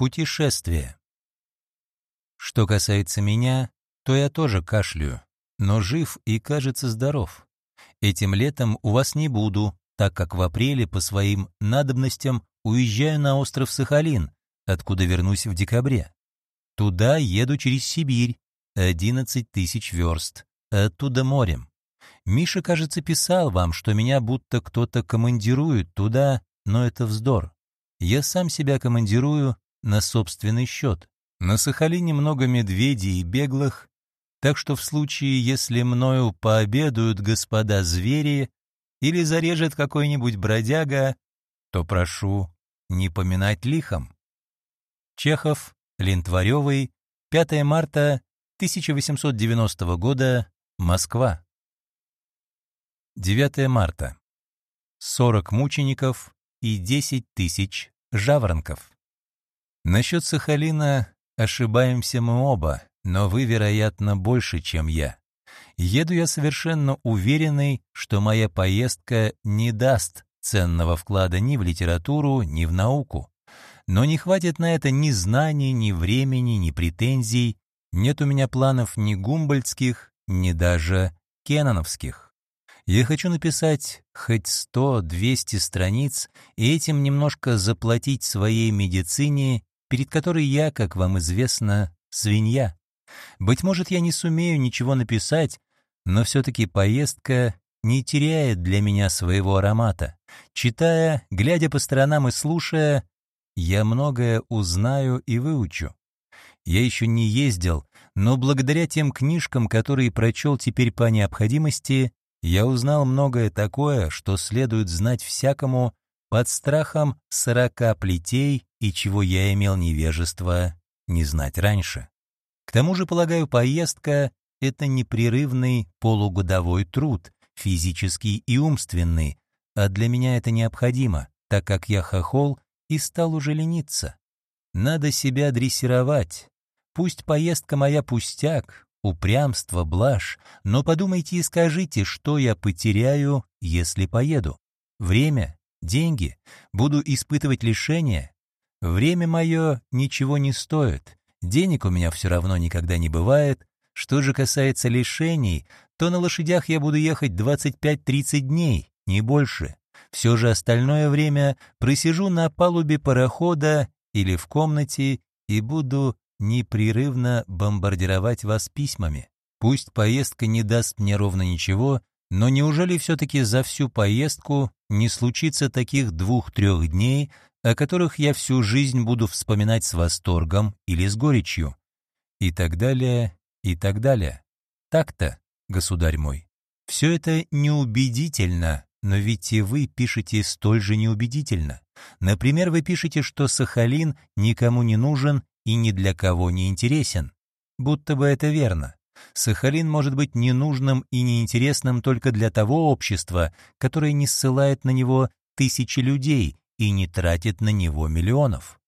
Путешествие. Что касается меня, то я тоже кашляю, но жив и, кажется, здоров. Этим летом у вас не буду, так как в апреле по своим надобностям уезжаю на остров Сахалин, откуда вернусь в декабре. Туда еду через Сибирь, 11 тысяч верст, оттуда морем. Миша, кажется, писал вам, что меня будто кто-то командирует туда, но это вздор. Я сам себя командирую на собственный счет. На Сахалине много медведей и беглых, так что в случае, если мною пообедают господа звери или зарежет какой-нибудь бродяга, то прошу не поминать лихом. Чехов, Лентваревый, 5 марта 1890 года, Москва. 9 марта. 40 мучеников и 10 тысяч жаворонков. Насчет Сахалина ошибаемся мы оба, но вы, вероятно, больше, чем я. Еду я совершенно уверенный, что моя поездка не даст ценного вклада ни в литературу, ни в науку. Но не хватит на это ни знаний, ни времени, ни претензий. Нет у меня планов ни гумбольдских, ни даже кеноновских. Я хочу написать хоть 100-200 страниц и этим немножко заплатить своей медицине, перед которой я, как вам известно, свинья. Быть может, я не сумею ничего написать, но все-таки поездка не теряет для меня своего аромата. Читая, глядя по сторонам и слушая, я многое узнаю и выучу. Я еще не ездил, но благодаря тем книжкам, которые прочел теперь по необходимости, я узнал многое такое, что следует знать всякому под страхом сорока плетей и чего я имел невежество не знать раньше. К тому же, полагаю, поездка — это непрерывный полугодовой труд, физический и умственный, а для меня это необходимо, так как я хохол и стал уже лениться. Надо себя дрессировать. Пусть поездка моя пустяк, упрямство, блажь, но подумайте и скажите, что я потеряю, если поеду. Время, деньги, буду испытывать лишения. Время мое ничего не стоит, денег у меня все равно никогда не бывает. Что же касается лишений, то на лошадях я буду ехать 25-30 дней, не больше. Все же остальное время просижу на палубе парохода или в комнате и буду непрерывно бомбардировать вас письмами. Пусть поездка не даст мне ровно ничего, но неужели все-таки за всю поездку не случится таких двух-трех дней, о которых я всю жизнь буду вспоминать с восторгом или с горечью? И так далее, и так далее. Так-то, государь мой. Все это неубедительно, но ведь и вы пишете столь же неубедительно. Например, вы пишете, что Сахалин никому не нужен и ни для кого не интересен. Будто бы это верно. Сахалин может быть ненужным и неинтересным только для того общества, которое не ссылает на него тысячи людей и не тратит на него миллионов.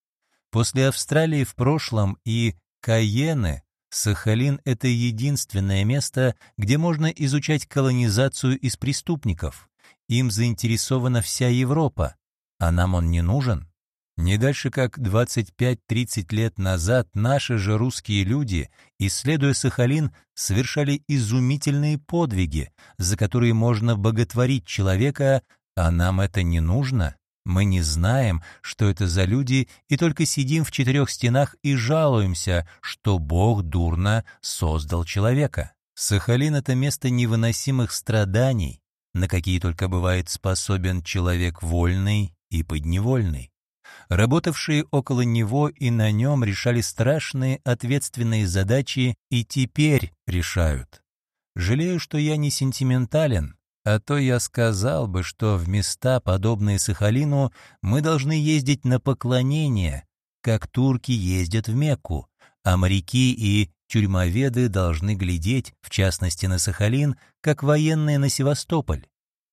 После Австралии в прошлом и Кайены Сахалин — это единственное место, где можно изучать колонизацию из преступников. Им заинтересована вся Европа, а нам он не нужен. Не дальше как 25-30 лет назад наши же русские люди, исследуя Сахалин, совершали изумительные подвиги, за которые можно боготворить человека, а нам это не нужно. Мы не знаем, что это за люди, и только сидим в четырех стенах и жалуемся, что Бог дурно создал человека. Сахалин — это место невыносимых страданий, на какие только бывает способен человек вольный и подневольный. Работавшие около него и на нем решали страшные ответственные задачи и теперь решают. Жалею, что я не сентиментален, а то я сказал бы, что в места, подобные Сахалину, мы должны ездить на поклонение, как турки ездят в Мекку, а моряки и тюрьмоведы должны глядеть, в частности на Сахалин, как военные на Севастополь.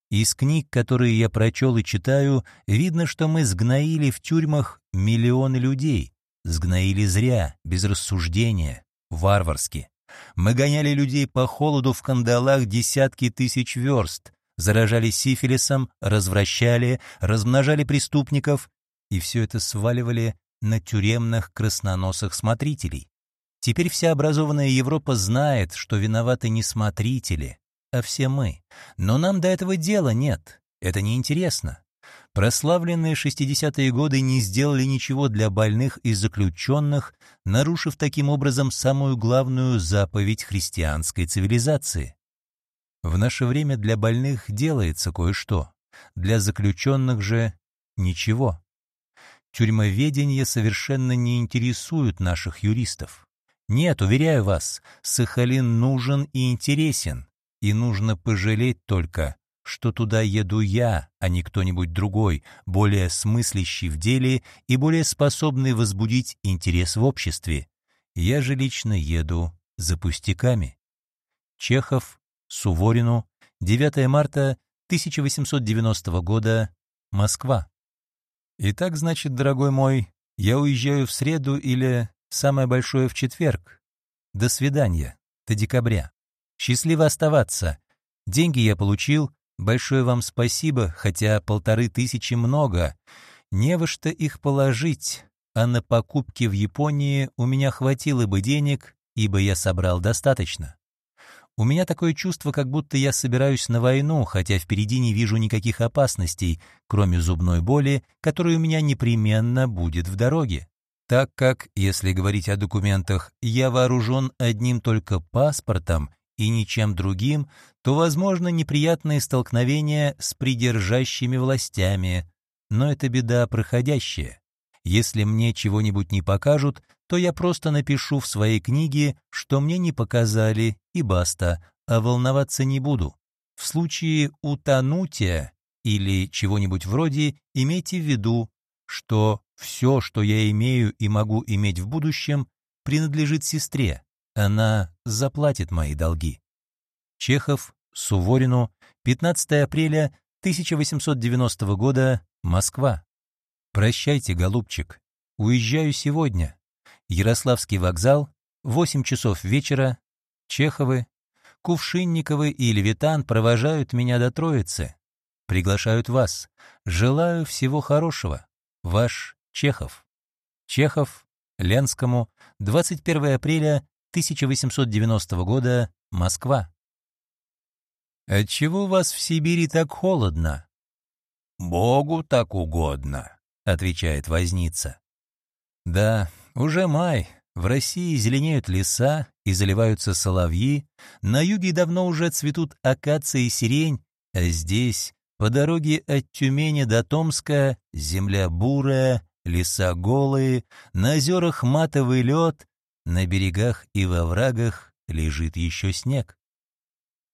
Из книг, которые я прочел и читаю, видно, что мы сгноили в тюрьмах миллионы людей. Сгноили зря, без рассуждения, варварски. Мы гоняли людей по холоду в кандалах десятки тысяч верст, заражали сифилисом, развращали, размножали преступников, и все это сваливали на тюремных красноносых смотрителей. Теперь вся образованная Европа знает, что виноваты не смотрители, а все мы. Но нам до этого дела нет. Это неинтересно. Прославленные 60-е годы не сделали ничего для больных и заключенных, нарушив таким образом самую главную заповедь христианской цивилизации. В наше время для больных делается кое-что, для заключенных же ничего. Тюрьмоведение совершенно не интересует наших юристов. Нет, уверяю вас, Сахалин нужен и интересен, и нужно пожалеть только, что туда еду я, а не кто-нибудь другой, более смыслящий в деле и более способный возбудить интерес в обществе. Я же лично еду за пустяками. Чехов, Суворину, 9 марта 1890 года, Москва. Итак, значит, дорогой мой, я уезжаю в среду или, самое большое, в четверг. До свидания, до декабря. Счастливо оставаться. Деньги я получил, большое вам спасибо, хотя полторы тысячи много. Не во что их положить, а на покупки в Японии у меня хватило бы денег, ибо я собрал достаточно. У меня такое чувство, как будто я собираюсь на войну, хотя впереди не вижу никаких опасностей, кроме зубной боли, которая у меня непременно будет в дороге. Так как, если говорить о документах, я вооружен одним только паспортом и ничем другим, то возможно неприятные столкновения с придержащими властями, но это беда проходящая. Если мне чего-нибудь не покажут, то я просто напишу в своей книге, что мне не показали, и баста, а волноваться не буду. В случае утонутия или чего-нибудь вроде имейте в виду, что все, что я имею и могу иметь в будущем, принадлежит сестре. Она заплатит мои долги. Чехов, Суворину, 15 апреля 1890 года, Москва. Прощайте, голубчик. Уезжаю сегодня. Ярославский вокзал, 8 часов вечера, Чеховы, Кувшинниковы и Левитан провожают меня до Троицы. Приглашают вас. Желаю всего хорошего. Ваш Чехов. Чехов, Ленскому, 21 апреля 1890 года, Москва. «Отчего вас в Сибири так холодно?» «Богу так угодно», — отвечает возница. «Да, уже май. В России зеленеют леса и заливаются соловьи, на юге давно уже цветут акация и сирень, а здесь, по дороге от Тюмени до Томска, земля бурая, леса голые, на озерах матовый лед, на берегах и во врагах лежит еще снег.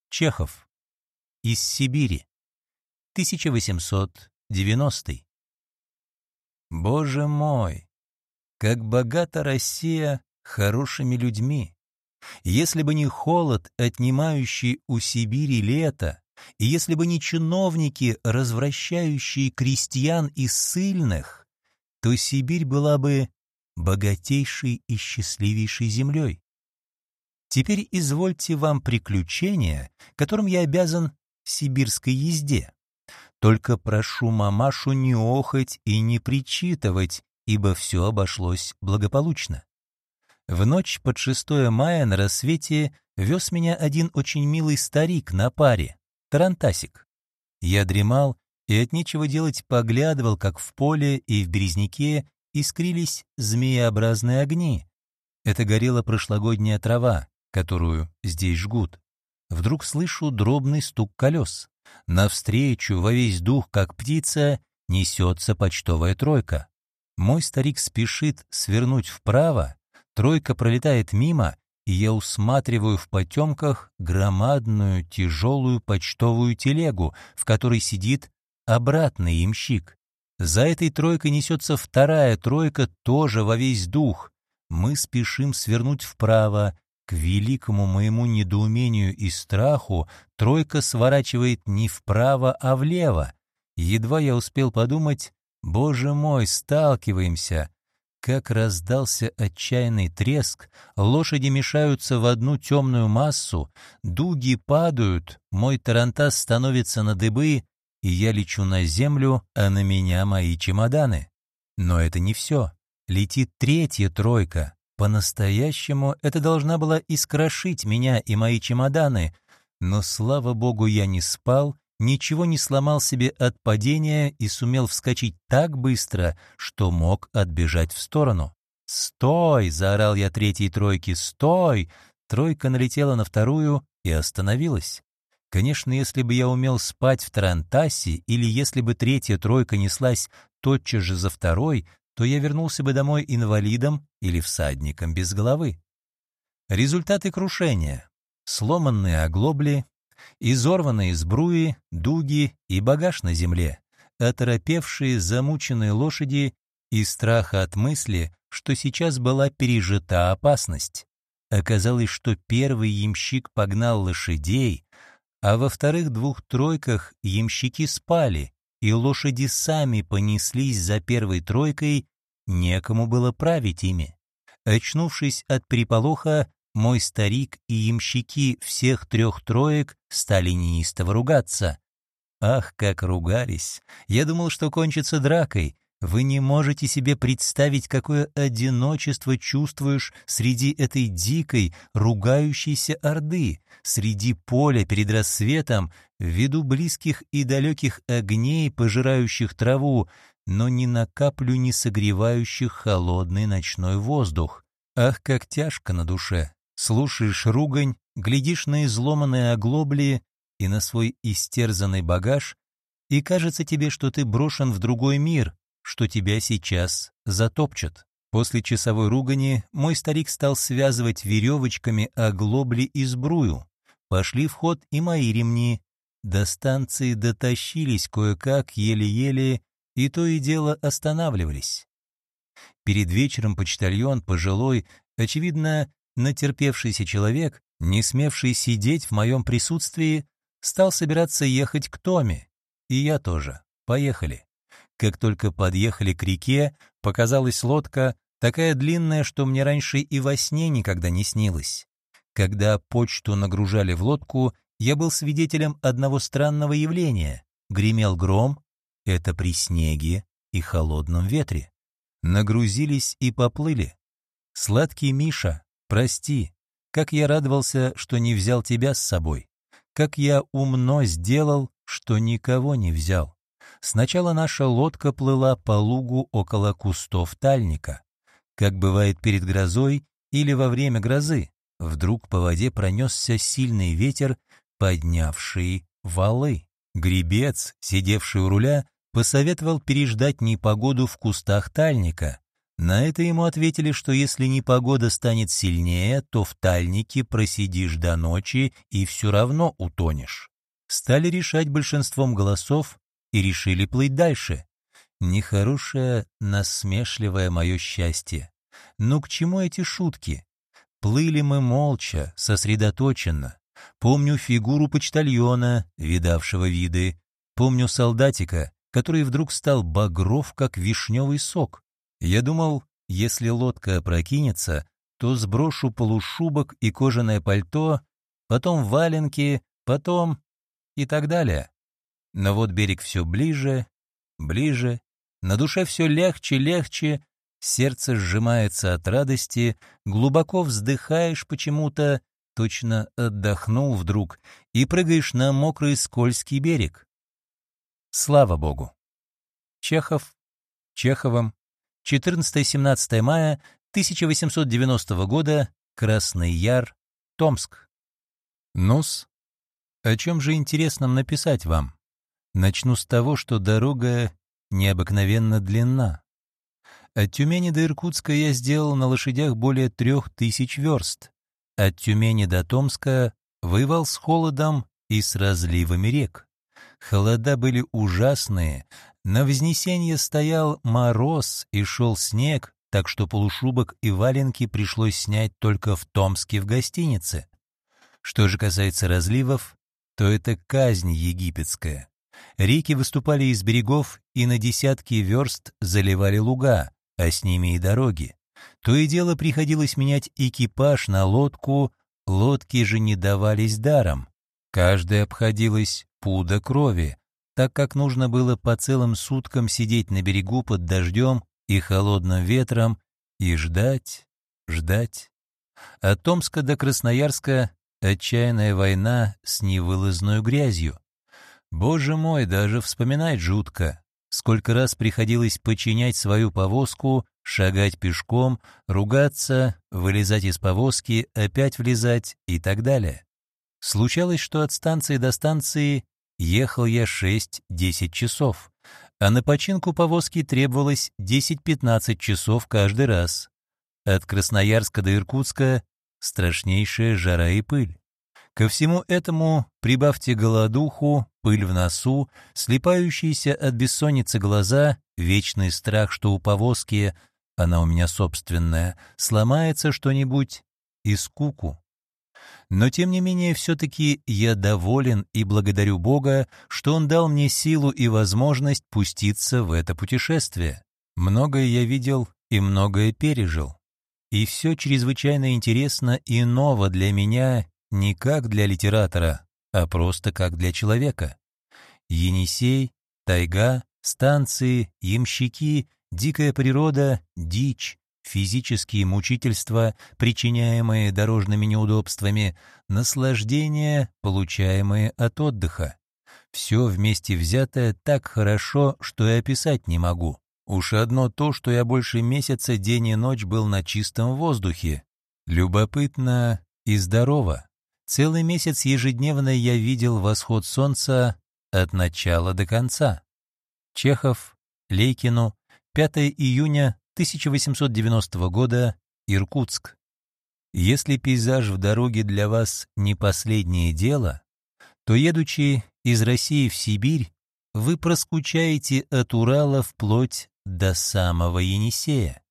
Чехов. Из Сибири. 1890. Боже мой, как богата Россия хорошими людьми! Если бы не холод, отнимающий у Сибири лето, и если бы не чиновники, развращающие крестьян и ссыльных, то Сибирь была бы богатейшей и счастливейшей землей. Теперь извольте вам приключения, которым я обязан сибирской езде. Только прошу мамашу не охать и не причитывать, ибо все обошлось благополучно. В ночь под 6 мая на рассвете вез меня один очень милый старик на паре, тарантасик. Я дремал и от нечего делать поглядывал, как в поле и в березняке искрились змееобразные огни. Это горела прошлогодняя трава, которую здесь жгут. Вдруг слышу дробный стук колес. Навстречу во весь дух, как птица, несется почтовая тройка. Мой старик спешит свернуть вправо, тройка пролетает мимо, и я усматриваю в потемках громадную тяжелую почтовую телегу, в которой сидит обратный имщик. За этой тройкой несется вторая тройка, тоже во весь дух. Мы спешим свернуть вправо, к великому моему недоумению и страху тройка сворачивает не вправо, а влево. Едва я успел подумать, «Боже мой, сталкиваемся!» Как раздался отчаянный треск, лошади мешаются в одну темную массу, дуги падают, мой тарантас становится на дыбы, и я лечу на землю, а на меня мои чемоданы. Но это не все. летит третья тройка. По-настоящему это должна была искрошить меня и мои чемоданы, но, слава богу, я не спал, ничего не сломал себе от падения и сумел вскочить так быстро, что мог отбежать в сторону. «Стой!» — заорал я третьей тройке. «Стой!» Тройка налетела на вторую и остановилась. Конечно, если бы я умел спать в Тарантасе, или если бы третья тройка неслась тотчас же за второй, то я вернулся бы домой инвалидом или всадником без головы. Результаты крушения. Сломанные оглобли, изорванные сбруи, дуги и багаж на земле, оторопевшие замученные лошади и страха от мысли, что сейчас была пережита опасность. Оказалось, что первый ямщик погнал лошадей, а во вторых двух тройках ямщики спали, и лошади сами понеслись за первой тройкой, некому было править ими. Очнувшись от переполоха, мой старик и ямщики всех трех троек стали неистово ругаться. Ах, как ругались! Я думал, что кончится дракой, вы не можете себе представить, какое одиночество чувствуешь среди этой дикой, ругающейся орды, среди поля перед рассветом, в виду близких и далеких огней, пожирающих траву, но ни на каплю не согревающих холодный ночной воздух. Ах, как тяжко на душе! Слушаешь ругань, глядишь на изломанные оглобли и на свой истерзанный багаж, и кажется тебе, что ты брошен в другой мир, что тебя сейчас затопчут. После часовой ругани мой старик стал связывать веревочками оглобли и сбрую. Пошли в ход и мои ремни. До станции дотащились кое-как, еле-еле, и то и дело останавливались. Перед вечером почтальон, пожилой, очевидно, натерпевшийся человек, не смевший сидеть в моем присутствии, стал собираться ехать к Томе. И я тоже. Поехали. Как только подъехали к реке, показалась лодка, такая длинная, что мне раньше и во сне никогда не снилось. Когда почту нагружали в лодку, я был свидетелем одного странного явления. Гремел гром, это при снеге и холодном ветре. Нагрузились и поплыли. Сладкий Миша, прости, как я радовался, что не взял тебя с собой. Как я умно сделал, что никого не взял. Сначала наша лодка плыла по лугу около кустов тальника. Как бывает перед грозой или во время грозы, вдруг по воде пронесся сильный ветер, поднявший валы. Гребец, сидевший у руля, посоветовал переждать непогоду в кустах тальника. На это ему ответили, что если непогода станет сильнее, то в тальнике просидишь до ночи и все равно утонешь. Стали решать большинством голосов, и решили плыть дальше. Нехорошее, насмешливое мое счастье. Ну к чему эти шутки? Плыли мы молча, сосредоточенно. Помню фигуру почтальона, видавшего виды. Помню солдатика, который вдруг стал багров, как вишневый сок. Я думал, если лодка опрокинется, то сброшу полушубок и кожаное пальто, потом валенки, потом и так далее. Но вот берег все ближе, ближе, на душе все легче, легче, сердце сжимается от радости, глубоко вздыхаешь почему-то, точно отдохнул вдруг, и прыгаешь на мокрый скользкий берег. Слава Богу! Чехов, Чеховым, 14-17 мая 1890 года, Красный Яр, Томск. Нус, о чем же интересном написать вам? Начну с того, что дорога необыкновенно длинна. От Тюмени до Иркутска я сделал на лошадях более трех тысяч верст. От Тюмени до Томска воевал с холодом и с разливами рек. Холода были ужасные, на Вознесенье стоял мороз и шел снег, так что полушубок и валенки пришлось снять только в Томске в гостинице. Что же касается разливов, то это казнь египетская. Реки выступали из берегов и на десятки верст заливали луга, а с ними и дороги. То и дело приходилось менять экипаж на лодку, лодки же не давались даром. Каждая обходилась пуда крови, так как нужно было по целым суткам сидеть на берегу под дождем и холодным ветром, и ждать, ждать. От Томска до Красноярска отчаянная война с невылазной грязью. Боже мой, даже вспоминать жутко. Сколько раз приходилось подчинять свою повозку, шагать пешком, ругаться, вылезать из повозки, опять влезать и так далее. Случалось, что от станции до станции ехал я 6-10 часов, а на починку повозки требовалось 10-15 часов каждый раз. От Красноярска до Иркутска страшнейшая жара и пыль. Ко всему этому прибавьте голодуху, пыль в носу, слепающиеся от бессонницы глаза, вечный страх, что у повозки, она у меня собственная, сломается что-нибудь и скуку. Но тем не менее все-таки я доволен и благодарю Бога, что Он дал мне силу и возможность пуститься в это путешествие. Многое я видел и многое пережил. И все чрезвычайно интересно и ново для меня не как для литератора, а просто как для человека. Енисей, тайга, станции, ямщики, дикая природа, дичь, физические мучительства, причиняемые дорожными неудобствами, наслаждения, получаемые от отдыха. Все вместе взятое так хорошо, что и описать не могу. Уж одно то, что я больше месяца день и ночь был на чистом воздухе. Любопытно и здорово. Целый месяц ежедневно я видел восход солнца от начала до конца. Чехов, Лейкину, 5 июня 1890 года, Иркутск. Если пейзаж в дороге для вас не последнее дело, то, едучи из России в Сибирь, вы проскучаете от Урала вплоть до самого Енисея.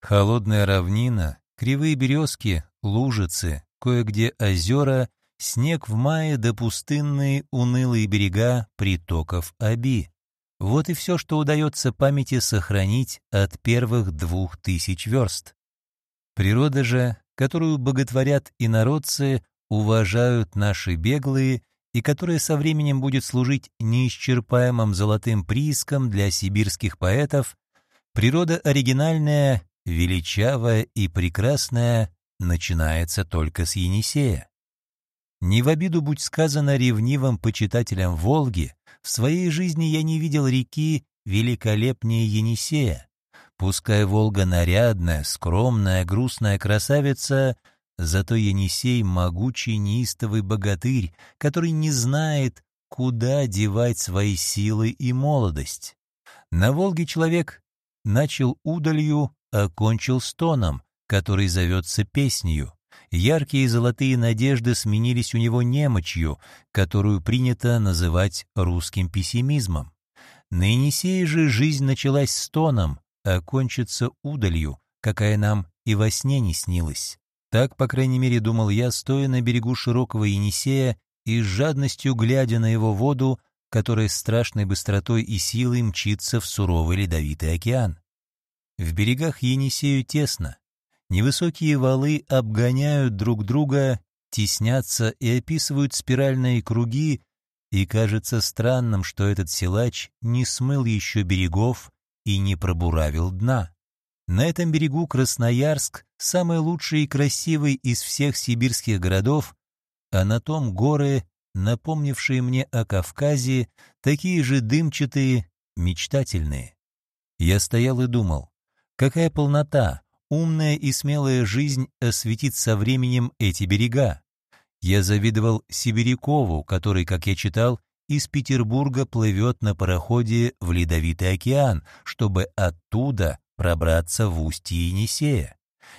Холодная равнина, кривые березки, лужицы, кое-где озера, снег в мае до пустынные унылые берега притоков Аби. Вот и все, что удается памяти сохранить от первых двух тысяч верст. Природа же, которую боготворят и народцы, уважают наши беглые, и которая со временем будет служить неисчерпаемым золотым прииском для сибирских поэтов, природа оригинальная, величавая и прекрасная, начинается только с Енисея. Не в обиду будь сказано ревнивым почитателям Волги, в своей жизни я не видел реки великолепнее Енисея. Пускай Волга нарядная, скромная, грустная красавица, зато Енисей — могучий неистовый богатырь, который не знает, куда девать свои силы и молодость. На Волге человек начал удалью, а кончил стоном, который зовется песнью. Яркие золотые надежды сменились у него немочью, которую принято называть русским пессимизмом. На Енисее же жизнь началась стоном, а кончится удалью, какая нам и во сне не снилась. Так, по крайней мере, думал я, стоя на берегу широкого Енисея и с жадностью глядя на его воду, которая страшной быстротой и силой мчится в суровый ледовитый океан. В берегах Енисею тесно, Невысокие валы обгоняют друг друга, теснятся и описывают спиральные круги, и кажется странным, что этот силач не смыл еще берегов и не пробуравил дна. На этом берегу Красноярск, самый лучший и красивый из всех сибирских городов, а на том горы, напомнившие мне о Кавказе, такие же дымчатые, мечтательные. Я стоял и думал, какая полнота, умная и смелая жизнь осветит со временем эти берега. Я завидовал Сибирякову, который, как я читал, из Петербурга плывет на пароходе в Ледовитый океан, чтобы оттуда пробраться в устье Енисея.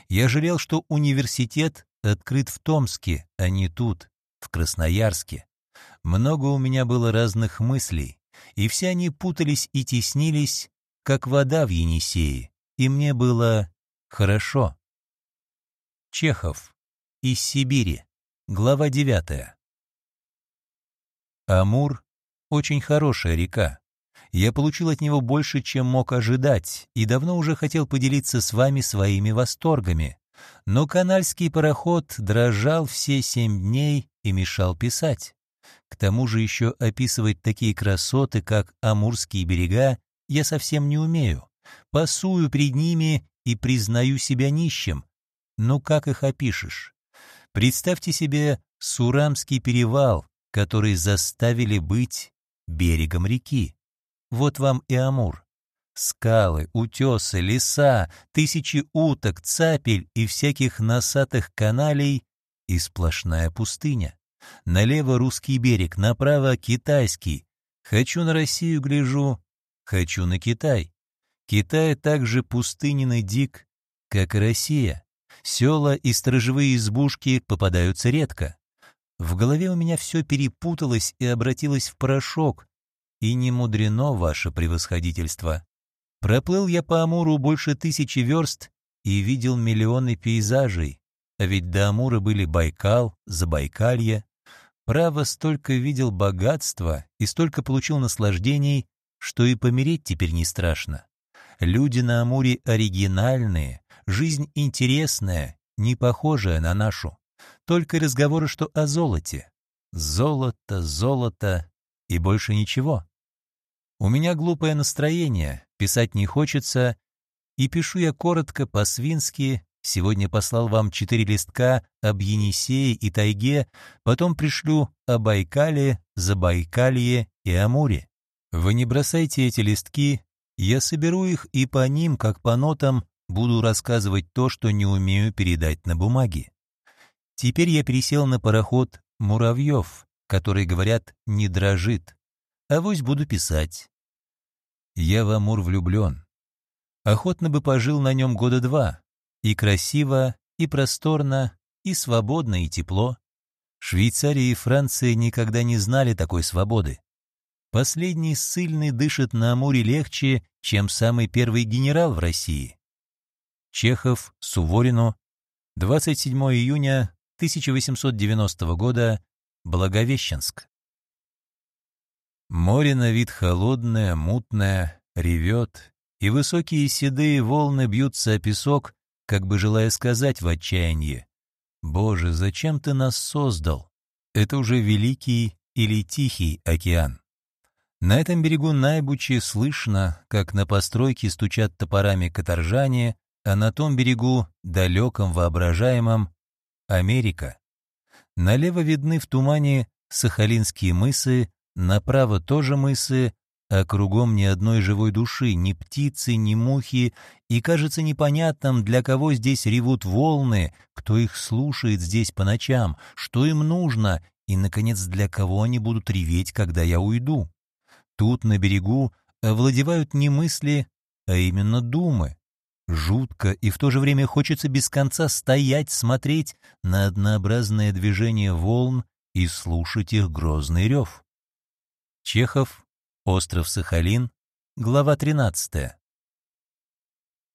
Я жалел, что университет открыт в Томске, а не тут, в Красноярске. Много у меня было разных мыслей, и все они путались и теснились, как вода в Енисее, и мне было Хорошо. Чехов. Из Сибири. Глава 9. Амур — очень хорошая река. Я получил от него больше, чем мог ожидать, и давно уже хотел поделиться с вами своими восторгами. Но канальский пароход дрожал все семь дней и мешал писать. К тому же еще описывать такие красоты, как Амурские берега, я совсем не умею пасую пред ними и признаю себя нищим. Ну как их опишешь? Представьте себе Сурамский перевал, который заставили быть берегом реки. Вот вам и Амур. Скалы, утесы, леса, тысячи уток, цапель и всяких носатых каналей и сплошная пустыня. Налево русский берег, направо китайский. Хочу на Россию гляжу, хочу на Китай. Китай также пустынен и дик, как и Россия. Села и сторожевые избушки попадаются редко. В голове у меня все перепуталось и обратилось в порошок. И не мудрено ваше превосходительство. Проплыл я по Амуру больше тысячи верст и видел миллионы пейзажей, а ведь до Амура были Байкал, Забайкалье. Право, столько видел богатства и столько получил наслаждений, что и помереть теперь не страшно. Люди на Амуре оригинальные, жизнь интересная, не похожая на нашу. Только разговоры, что о золоте. Золото, золото и больше ничего. У меня глупое настроение, писать не хочется, и пишу я коротко, по-свински, сегодня послал вам четыре листка об Енисее и тайге, потом пришлю о Байкале, Забайкалье и Амуре. Вы не бросайте эти листки, я соберу их и по ним, как по нотам, буду рассказывать то, что не умею передать на бумаге. Теперь я пересел на пароход «Муравьев», который, говорят, не дрожит, Авось буду писать. Я в Амур влюблен. Охотно бы пожил на нем года два. И красиво, и просторно, и свободно, и тепло. Швейцария и Франция никогда не знали такой свободы. Последний ссыльный дышит на Амуре легче, чем самый первый генерал в России. Чехов, Суворину, 27 июня 1890 года, Благовещенск. Море на вид холодное, мутное, ревет, и высокие седые волны бьются о песок, как бы желая сказать в отчаянии. «Боже, зачем ты нас создал? Это уже великий или тихий океан». На этом берегу Найбучи слышно, как на постройке стучат топорами каторжане, а на том берегу, далеком воображаемом, Америка. Налево видны в тумане Сахалинские мысы, Направо тоже мысы, а кругом ни одной живой души, ни птицы, ни мухи, и кажется непонятным, для кого здесь ревут волны, кто их слушает здесь по ночам, что им нужно, и, наконец, для кого они будут реветь, когда я уйду. Тут, на берегу, овладевают не мысли, а именно думы. Жутко и в то же время хочется без конца стоять, смотреть на однообразное движение волн и слушать их грозный рев. Чехов, остров Сахалин, глава 13.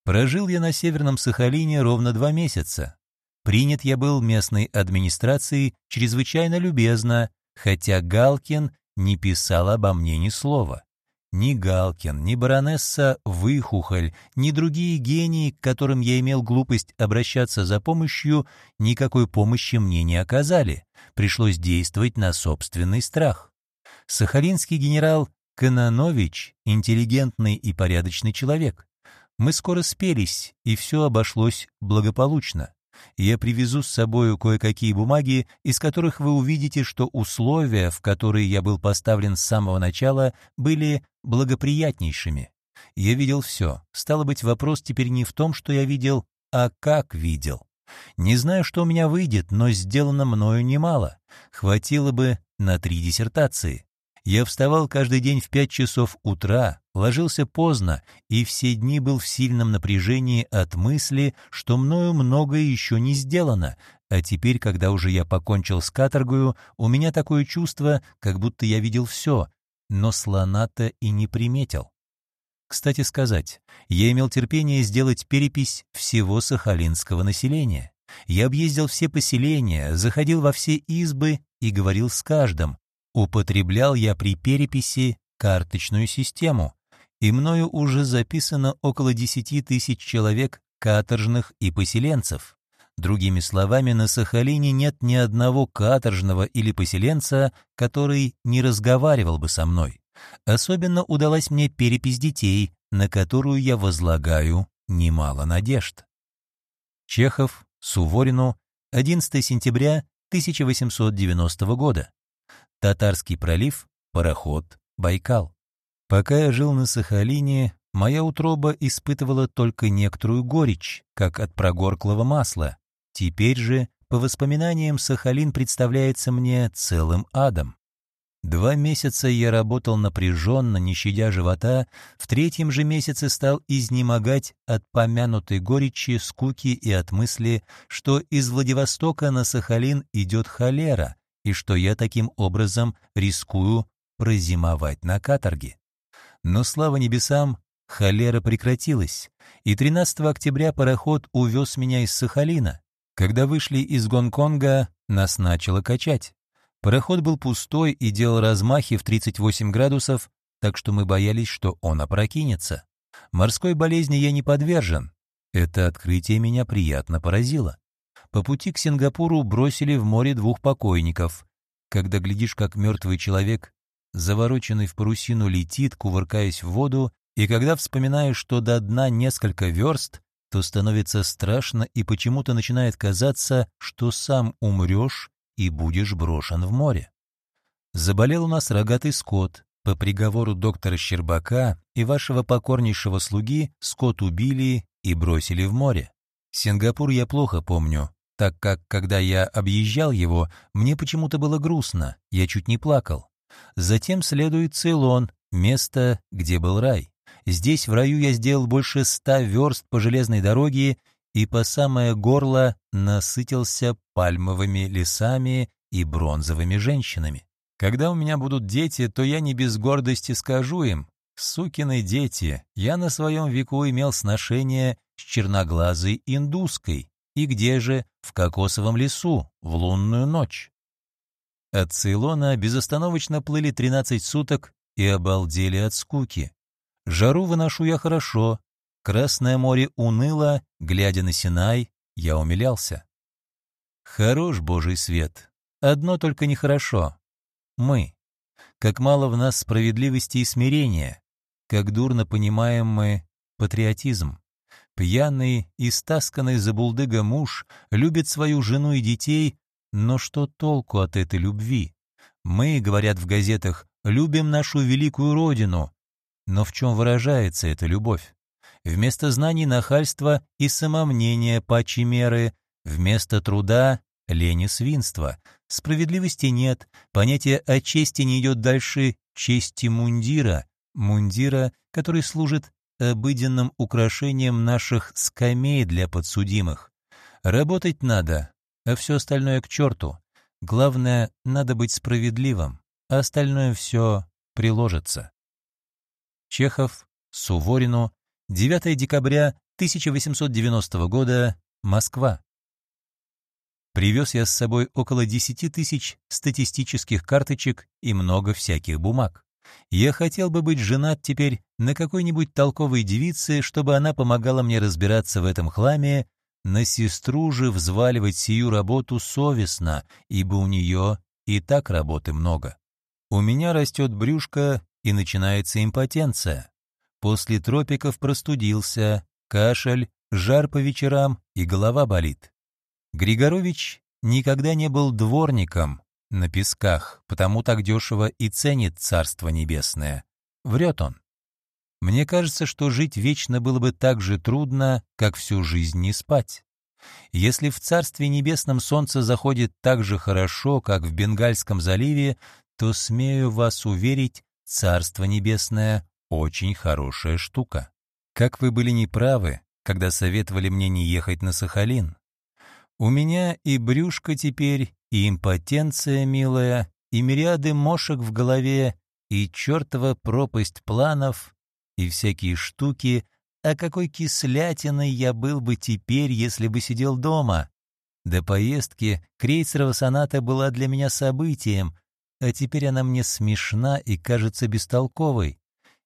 Прожил я на Северном Сахалине ровно два месяца. Принят я был местной администрацией чрезвычайно любезно, хотя Галкин не писал обо мне ни слова. Ни Галкин, ни баронесса Выхухоль, ни другие гении, к которым я имел глупость обращаться за помощью, никакой помощи мне не оказали. Пришлось действовать на собственный страх. Сахалинский генерал Кананович — интеллигентный и порядочный человек. Мы скоро спелись, и все обошлось благополучно. Я привезу с собою кое-какие бумаги, из которых вы увидите, что условия, в которые я был поставлен с самого начала, были благоприятнейшими. Я видел все. Стало быть, вопрос теперь не в том, что я видел, а как видел. Не знаю, что у меня выйдет, но сделано мною немало. Хватило бы на три диссертации. Я вставал каждый день в пять часов утра, ложился поздно и все дни был в сильном напряжении от мысли, что мною многое еще не сделано, а теперь, когда уже я покончил с каторгою, у меня такое чувство, как будто я видел все, но слона-то и не приметил. Кстати сказать, я имел терпение сделать перепись всего сахалинского населения. Я объездил все поселения, заходил во все избы и говорил с каждым, Употреблял я при переписи карточную систему, и мною уже записано около 10 тысяч человек каторжных и поселенцев. Другими словами, на Сахалине нет ни одного каторжного или поселенца, который не разговаривал бы со мной. Особенно удалась мне перепись детей, на которую я возлагаю немало надежд. Чехов, Суворину, 11 сентября 1890 года. Татарский пролив, пароход, Байкал. Пока я жил на Сахалине, моя утроба испытывала только некоторую горечь, как от прогорклого масла. Теперь же, по воспоминаниям, Сахалин представляется мне целым адом. Два месяца я работал напряженно, не щадя живота, в третьем же месяце стал изнемогать от помянутой горечи, скуки и от мысли, что из Владивостока на Сахалин идет холера, и что я таким образом рискую прозимовать на каторге. Но, слава небесам, холера прекратилась, и 13 октября пароход увез меня из Сахалина. Когда вышли из Гонконга, нас начало качать. Пароход был пустой и делал размахи в 38 градусов, так что мы боялись, что он опрокинется. Морской болезни я не подвержен. Это открытие меня приятно поразило. По пути к Сингапуру бросили в море двух покойников. Когда глядишь, как мертвый человек, завороченный в парусину, летит, кувыркаясь в воду, и когда вспоминаешь, что до дна несколько верст, то становится страшно и почему-то начинает казаться, что сам умрешь и будешь брошен в море. Заболел у нас рогатый скот. По приговору доктора Щербака и вашего покорнейшего слуги скот убили и бросили в море. Сингапур я плохо помню, так как, когда я объезжал его, мне почему-то было грустно, я чуть не плакал. Затем следует Цейлон, место, где был рай. Здесь, в раю, я сделал больше ста верст по железной дороге и по самое горло насытился пальмовыми лесами и бронзовыми женщинами. Когда у меня будут дети, то я не без гордости скажу им, «Сукины дети, я на своем веку имел сношение с черноглазой индуской, и где же? В кокосовом лесу, в лунную ночь». От Цейлона безостановочно плыли 13 суток и обалдели от скуки. Жару выношу я хорошо, Красное море уныло, глядя на Синай, я умилялся. Хорош Божий свет. Одно только нехорошо. Мы. Как мало в нас справедливости и смирения. Как дурно понимаем мы патриотизм. Пьяный и стасканный за булдыга муж любит свою жену и детей, но что толку от этой любви? Мы, говорят в газетах, любим нашу великую родину. Но в чем выражается эта любовь? Вместо знаний нахальства и самомнения пачи меры, вместо труда — лень и свинство. Справедливости нет, понятие о чести не идет дальше чести мундира, мундира, который служит обыденным украшением наших скамей для подсудимых. Работать надо, а все остальное к черту. Главное, надо быть справедливым, а остальное все приложится. Чехов, Суворину, 9 декабря 1890 года, Москва. Привез я с собой около 10 тысяч статистических карточек и много всяких бумаг. Я хотел бы быть женат теперь на какой-нибудь толковой девице, чтобы она помогала мне разбираться в этом хламе, на сестру же взваливать сию работу совестно, ибо у нее и так работы много. У меня растет брюшко и начинается импотенция. После тропиков простудился, кашель, жар по вечерам и голова болит. Григорович никогда не был дворником на песках, потому так дешево и ценит Царство Небесное. Врет он. Мне кажется, что жить вечно было бы так же трудно, как всю жизнь не спать. Если в Царстве Небесном солнце заходит так же хорошо, как в Бенгальском заливе, то, смею вас уверить, Царство Небесное очень хорошая штука. Как вы были неправы, когда советовали мне не ехать на Сахалин. У меня и брюшко теперь, и импотенция милая, и мириады мошек в голове, и чертова пропасть планов, и всякие штуки, а какой кислятиной я был бы теперь, если бы сидел дома. До поездки крейцерова соната была для меня событием, а теперь она мне смешна и кажется бестолковой.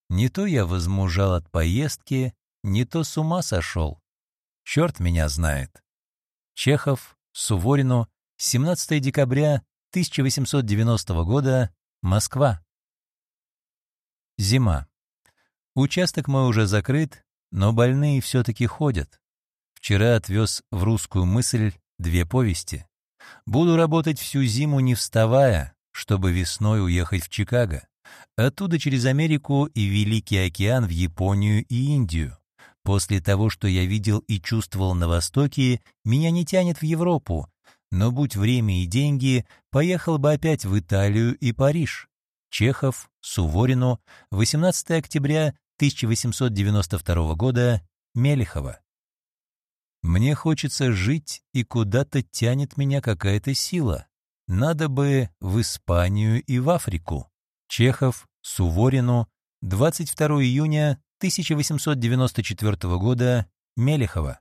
Не то я возмужал от поездки, не то с ума сошел. Черт меня знает. Чехов, Суворину, 17 декабря 1890 года, Москва. Зима. Участок мой уже закрыт, но больные все-таки ходят. Вчера отвез в русскую мысль две повести. Буду работать всю зиму не вставая, чтобы весной уехать в Чикаго. Оттуда через Америку и Великий океан в Японию и Индию. После того, что я видел и чувствовал на Востоке, меня не тянет в Европу, но будь время и деньги, поехал бы опять в Италию и Париж. Чехов, Суворину, 18 октября 1892 года, Мелехова. Мне хочется жить, и куда-то тянет меня какая-то сила. Надо бы в Испанию и в Африку. Чехов, Суворину, 22 июня 1894 года, Мелехова.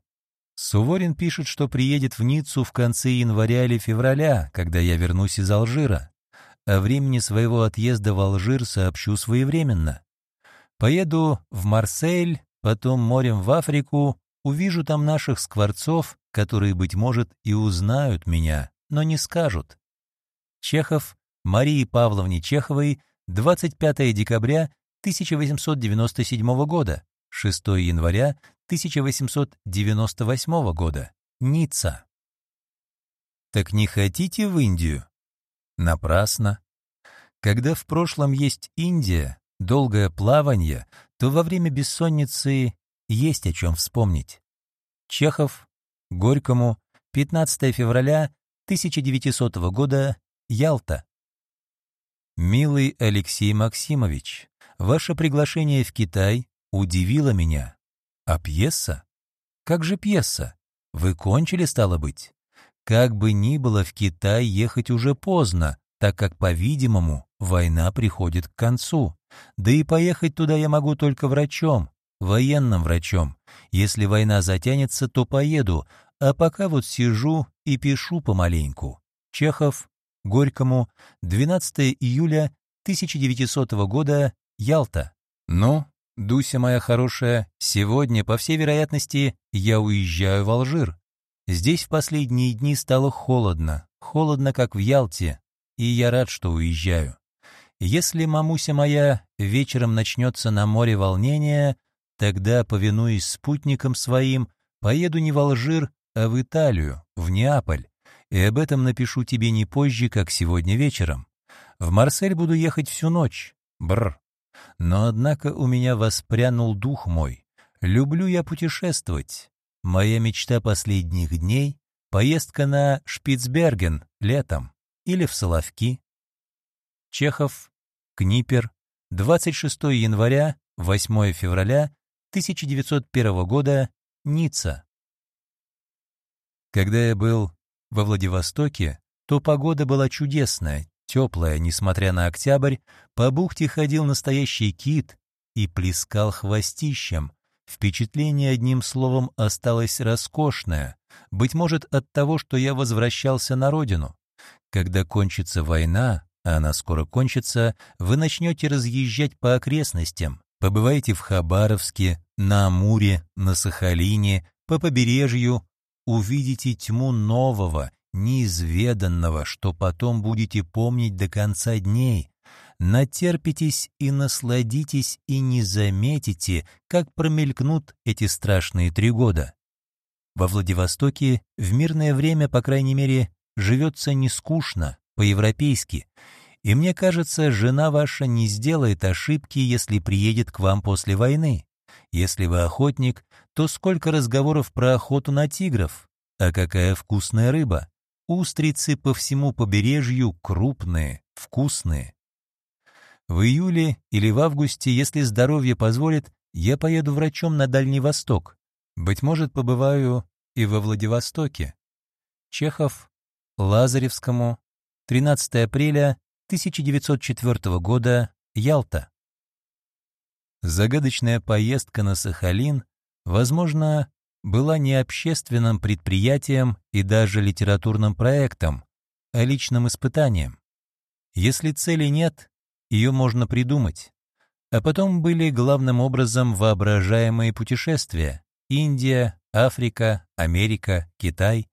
Суворин пишет, что приедет в Ниццу в конце января или февраля, когда я вернусь из Алжира. О времени своего отъезда в Алжир сообщу своевременно. Поеду в Марсель, потом морем в Африку, увижу там наших скворцов, которые, быть может, и узнают меня, но не скажут. Чехов, Марии Павловне Чеховой, 25 декабря 1897 года, 6 января 1898 года, Ницца. Так не хотите в Индию? Напрасно. Когда в прошлом есть Индия, долгое плавание, то во время бессонницы есть о чем вспомнить. Чехов, Горькому, 15 февраля 1900 года, Ялта. «Милый Алексей Максимович, ваше приглашение в Китай удивило меня. А пьеса? Как же пьеса? Вы кончили, стало быть? Как бы ни было, в Китай ехать уже поздно, так как, по-видимому, война приходит к концу. Да и поехать туда я могу только врачом, военным врачом. Если война затянется, то поеду, а пока вот сижу и пишу помаленьку. Чехов, Горькому, 12 июля 1900 года, Ялта. Ну, Дуся моя хорошая, сегодня, по всей вероятности, я уезжаю в Алжир. Здесь в последние дни стало холодно, холодно, как в Ялте, и я рад, что уезжаю. Если мамуся моя вечером начнется на море волнения, тогда, повинуясь спутникам своим, поеду не в Алжир, а в Италию, в Неаполь, и об этом напишу тебе не позже, как сегодня вечером. В Марсель буду ехать всю ночь. Бр. Но, однако, у меня воспрянул дух мой. Люблю я путешествовать. Моя мечта последних дней — поездка на Шпицберген летом или в Соловки. Чехов, Книпер, 26 января, 8 февраля 1901 года, Ницца. Когда я был во Владивостоке, то погода была чудесная, теплая, несмотря на октябрь, по бухте ходил настоящий кит и плескал хвостищем. Впечатление, одним словом, осталось роскошное, быть может, от того, что я возвращался на родину. Когда кончится война, а она скоро кончится, вы начнете разъезжать по окрестностям, побывайте в Хабаровске, на Амуре, на Сахалине, по побережью, увидите тьму нового, неизведанного, что потом будете помнить до конца дней. Натерпитесь и насладитесь и не заметите, как промелькнут эти страшные три года. Во Владивостоке в мирное время, по крайней мере, живется не скучно, по-европейски, и мне кажется, жена ваша не сделает ошибки, если приедет к вам после войны. Если вы охотник, то сколько разговоров про охоту на тигров, а какая вкусная рыба. Устрицы по всему побережью крупные, вкусные. В июле или в августе, если здоровье позволит, я поеду врачом на Дальний Восток. Быть может, побываю и во Владивостоке. Чехов, Лазаревскому, 13 апреля 1904 года, Ялта. Загадочная поездка на Сахалин, возможно, была не общественным предприятием и даже литературным проектом, а личным испытанием. Если цели нет, ее можно придумать. А потом были главным образом воображаемые путешествия — Индия, Африка, Америка, Китай.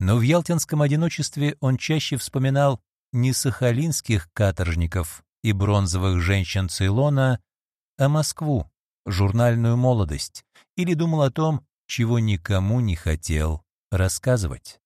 Но в ялтинском одиночестве он чаще вспоминал не сахалинских каторжников и бронзовых женщин Цейлона, а Москву, журнальную молодость или думал о том, чего никому не хотел рассказывать.